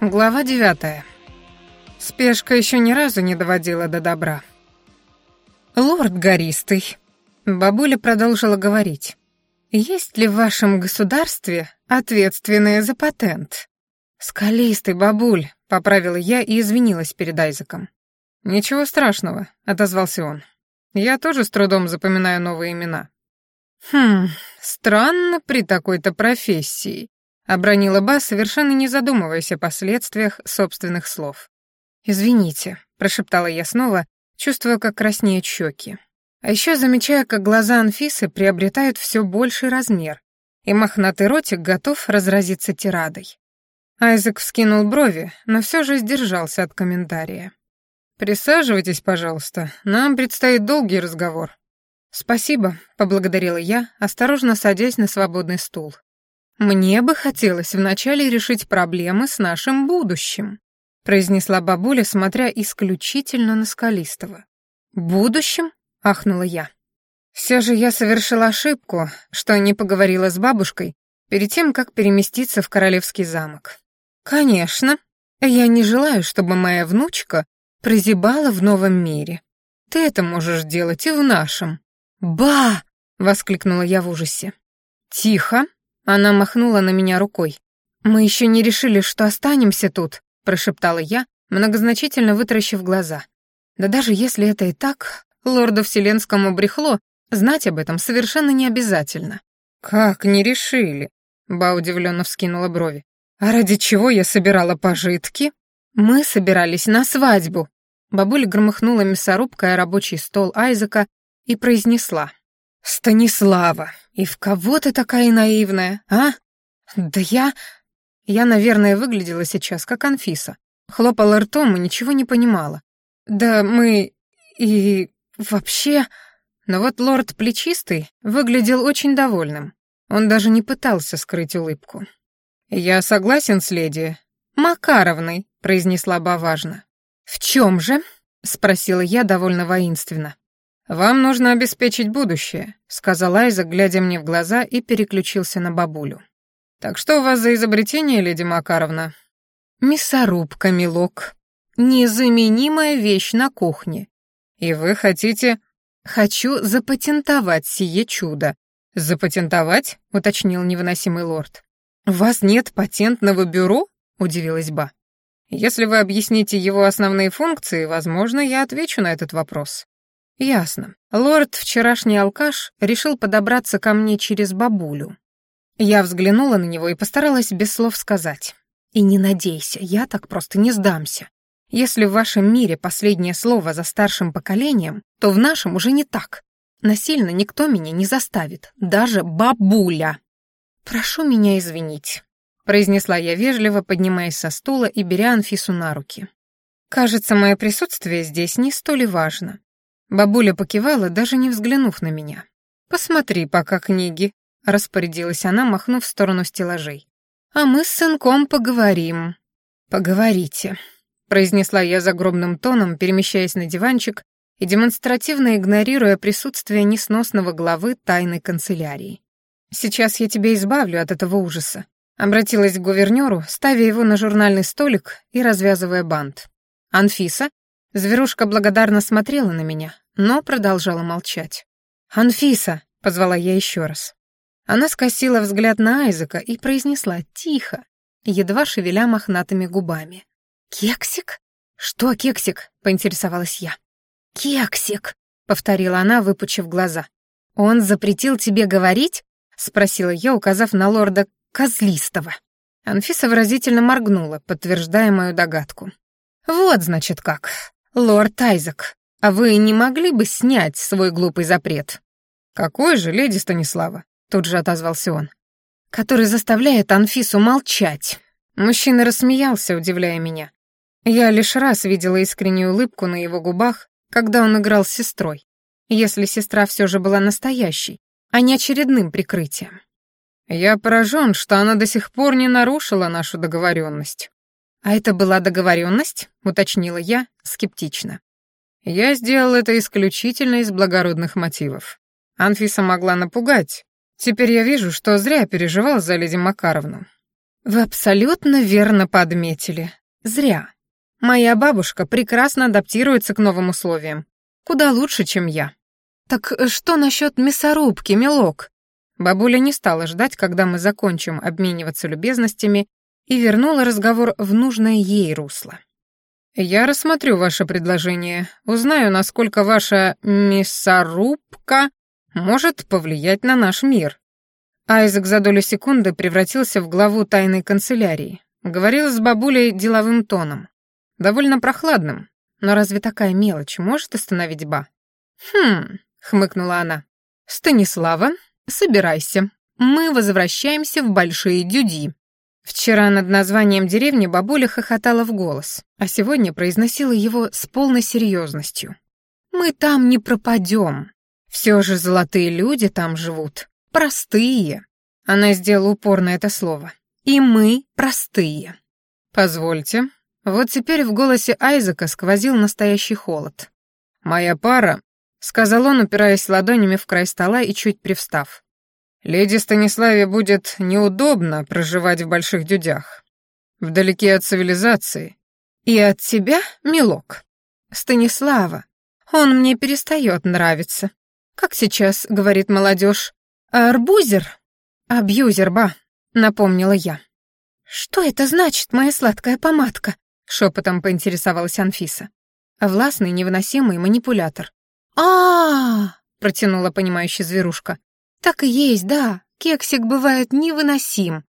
Глава девятая. Спешка еще ни разу не доводила до добра. «Лорд Гористый», — бабуля продолжила говорить, «есть ли в вашем государстве ответственные за патент?» «Скалистый, бабуль», — поправила я и извинилась перед Айзеком. «Ничего страшного», — отозвался он. «Я тоже с трудом запоминаю новые имена». «Хм, странно при такой-то профессии», Обронила Ба, совершенно не задумываясь о последствиях собственных слов. «Извините», — прошептала я снова, чувствуя, как краснеют щеки. А еще замечая, как глаза Анфисы приобретают все больший размер, и мохнатый ротик готов разразиться тирадой. Айзек вскинул брови, но все же сдержался от комментария. «Присаживайтесь, пожалуйста, нам предстоит долгий разговор». «Спасибо», — поблагодарила я, осторожно садясь на свободный стул. «Мне бы хотелось вначале решить проблемы с нашим будущим», произнесла бабуля, смотря исключительно на Скалистого. «Будущим?» — ахнула я. Все же я совершила ошибку, что не поговорила с бабушкой перед тем, как переместиться в королевский замок. Конечно, я не желаю, чтобы моя внучка прозябала в новом мире. Ты это можешь делать и в нашем. «Ба!» — воскликнула я в ужасе. «Тихо!» Она махнула на меня рукой. «Мы еще не решили, что останемся тут», — прошептала я, многозначительно вытаращив глаза. «Да даже если это и так, лорду Вселенскому брехло, знать об этом совершенно не обязательно». «Как не решили?» — Ба удивленно вскинула брови. «А ради чего я собирала пожитки?» «Мы собирались на свадьбу». Бабуля громыхнула мясорубкой о рабочий стол Айзека и произнесла. «Станислава, и в кого ты такая наивная, а? Да я... Я, наверное, выглядела сейчас как Анфиса. Хлопала ртом и ничего не понимала. Да мы... и... вообще... Но вот лорд Плечистый выглядел очень довольным. Он даже не пытался скрыть улыбку. «Я согласен с леди Макаровной», — произнесла Баважна. «В чем же?» — спросила я довольно воинственно. «Вам нужно обеспечить будущее», — сказал Айзек, глядя мне в глаза, и переключился на бабулю. «Так что у вас за изобретение, леди Макаровна?» «Мясорубка, милок. Незаменимая вещь на кухне. И вы хотите...» «Хочу запатентовать сие чудо». «Запатентовать?» — уточнил невыносимый лорд. «У вас нет патентного бюро?» — удивилась Ба. «Если вы объясните его основные функции, возможно, я отвечу на этот вопрос». Ясно. Лорд, вчерашний алкаш, решил подобраться ко мне через бабулю. Я взглянула на него и постаралась без слов сказать. И не надейся, я так просто не сдамся. Если в вашем мире последнее слово за старшим поколением, то в нашем уже не так. Насильно никто меня не заставит, даже бабуля. Прошу меня извинить, произнесла я вежливо, поднимаясь со стула и беря Анфису на руки. Кажется, мое присутствие здесь не столь важно. Бабуля покивала, даже не взглянув на меня. «Посмотри пока книги», — распорядилась она, махнув в сторону стеллажей. «А мы с сынком поговорим». «Поговорите», — произнесла я загробным тоном, перемещаясь на диванчик и демонстративно игнорируя присутствие несносного главы тайной канцелярии. «Сейчас я тебя избавлю от этого ужаса», — обратилась к гувернёру, ставя его на журнальный столик и развязывая бант. «Анфиса?» Зверушка благодарно смотрела на меня, но продолжала молчать. «Анфиса!» — позвала я еще раз. Она скосила взгляд на Айзека и произнесла тихо, едва шевеля мохнатыми губами. «Кексик?» «Что кексик?» — поинтересовалась я. «Кексик!» — повторила она, выпучив глаза. «Он запретил тебе говорить?» — спросила я, указав на лорда Козлистого. Анфиса выразительно моргнула, подтверждая мою догадку. «Вот, значит, как. «Лорд Айзек, а вы не могли бы снять свой глупый запрет?» «Какой же, леди Станислава?» — тут же отозвался он. «Который заставляет Анфису молчать». Мужчина рассмеялся, удивляя меня. Я лишь раз видела искреннюю улыбку на его губах, когда он играл с сестрой. Если сестра все же была настоящей, а не очередным прикрытием. Я поражен, что она до сих пор не нарушила нашу договоренность. «А это была договоренность?» — уточнила я скептично. «Я сделал это исключительно из благородных мотивов. Анфиса могла напугать. Теперь я вижу, что зря переживал за леди Макаровну. Вы абсолютно верно подметили. Зря. Моя бабушка прекрасно адаптируется к новым условиям. Куда лучше, чем я. Так что насчет мясорубки, милок? Бабуля не стала ждать, когда мы закончим обмениваться любезностями, и вернула разговор в нужное ей русло. «Я рассмотрю ваше предложение, узнаю, насколько ваша мясорубка может повлиять на наш мир». Айзек за долю секунды превратился в главу тайной канцелярии. Говорил с бабулей деловым тоном. Довольно прохладным. Но разве такая мелочь может остановить Ба? «Хм», — хмыкнула она. «Станислава, собирайся. Мы возвращаемся в Большие Дюди». Вчера над названием деревни бабуля хохотала в голос, а сегодня произносила его с полной серьезностью. «Мы там не пропадем. Все же золотые люди там живут. Простые». Она сделала упор на это слово. «И мы простые». «Позвольте». Вот теперь в голосе Айзека сквозил настоящий холод. «Моя пара», — сказал он, упираясь ладонями в край стола и чуть привстав. Леди Станиславе будет неудобно проживать в больших дюдях, вдалеке от цивилизации. И от тебя, милок. Станислава, он мне перестает нравиться. Как сейчас говорит молодежь, арбузер? Абьюзер, ба, напомнила я. Что это значит, моя сладкая помадка? Шепотом поинтересовалась Анфиса. Властный, невыносимый манипулятор. а, -а, -а протянула понимающая зверушка. «Так и есть, да. Кексик бывает невыносим».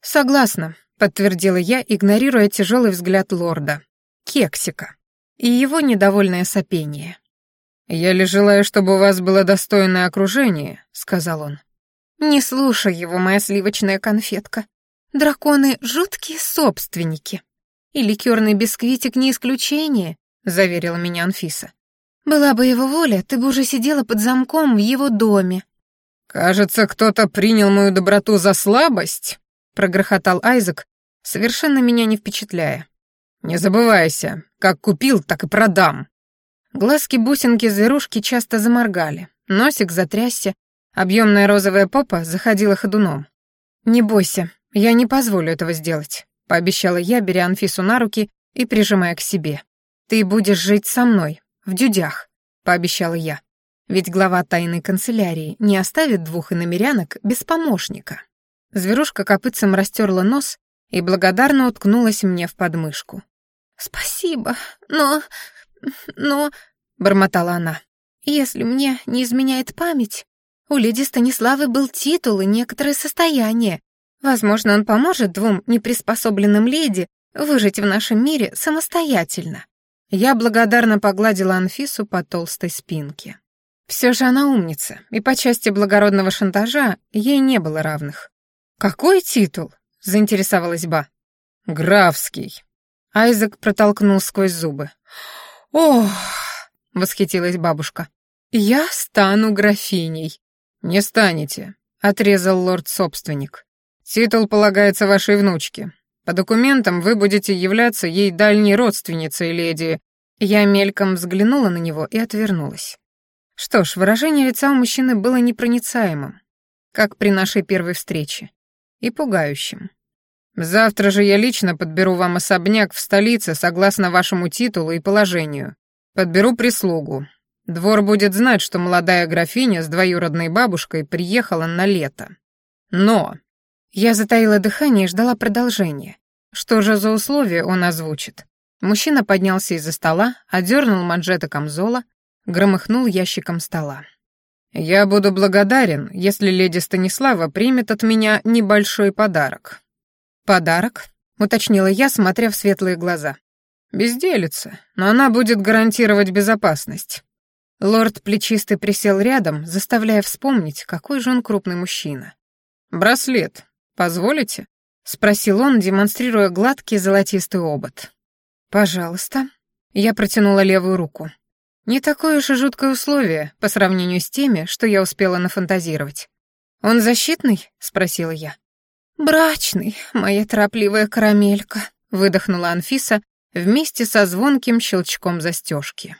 «Согласна», — подтвердила я, игнорируя тяжелый взгляд лорда. «Кексика». И его недовольное сопение. «Я лишь желаю, чтобы у вас было достойное окружение», — сказал он. «Не слушай его, моя сливочная конфетка. Драконы — жуткие собственники. И ликерный бисквитик не исключение», — заверила меня Анфиса. «Была бы его воля, ты бы уже сидела под замком в его доме, «Кажется, кто-то принял мою доброту за слабость», — прогрохотал Айзек, совершенно меня не впечатляя. «Не забывайся, как купил, так и продам». Глазки-бусинки зверушки часто заморгали, носик затрясся, объемная розовая попа заходила ходуном. «Не бойся, я не позволю этого сделать», — пообещала я, беря Анфису на руки и прижимая к себе. «Ты будешь жить со мной, в дюдях», — пообещала я. Ведь глава тайной канцелярии не оставит двух иномерянок без помощника. Зверушка копытцем растерла нос и благодарно уткнулась мне в подмышку. «Спасибо, но... но...» — бормотала она. «Если мне не изменяет память, у леди Станиславы был титул и некоторое состояние. Возможно, он поможет двум неприспособленным леди выжить в нашем мире самостоятельно». Я благодарно погладила Анфису по толстой спинке. Все же она умница, и по части благородного шантажа ей не было равных. «Какой титул?» — заинтересовалась Ба. «Графский». Айзек протолкнул сквозь зубы. «Ох!» — восхитилась бабушка. «Я стану графиней». «Не станете», — отрезал лорд-собственник. «Титул полагается вашей внучке. По документам вы будете являться ей дальней родственницей леди». Я мельком взглянула на него и отвернулась. Что ж, выражение лица у мужчины было непроницаемым, как при нашей первой встрече, и пугающим. «Завтра же я лично подберу вам особняк в столице согласно вашему титулу и положению. Подберу прислугу. Двор будет знать, что молодая графиня с двоюродной бабушкой приехала на лето. Но...» Я затаила дыхание и ждала продолжения. Что же за условия он озвучит? Мужчина поднялся из-за стола, одернул манжеты камзола, громыхнул ящиком стола. «Я буду благодарен, если леди Станислава примет от меня небольшой подарок». «Подарок?» — уточнила я, смотря в светлые глаза. «Безделица, но она будет гарантировать безопасность». Лорд Плечистый присел рядом, заставляя вспомнить, какой же он крупный мужчина. «Браслет. Позволите?» — спросил он, демонстрируя гладкий золотистый обод. «Пожалуйста». Я протянула левую руку. Не такое уж и жуткое условие по сравнению с теми, что я успела нафантазировать. «Он защитный?» — спросила я. «Брачный, моя торопливая карамелька», — выдохнула Анфиса вместе со звонким щелчком застежки.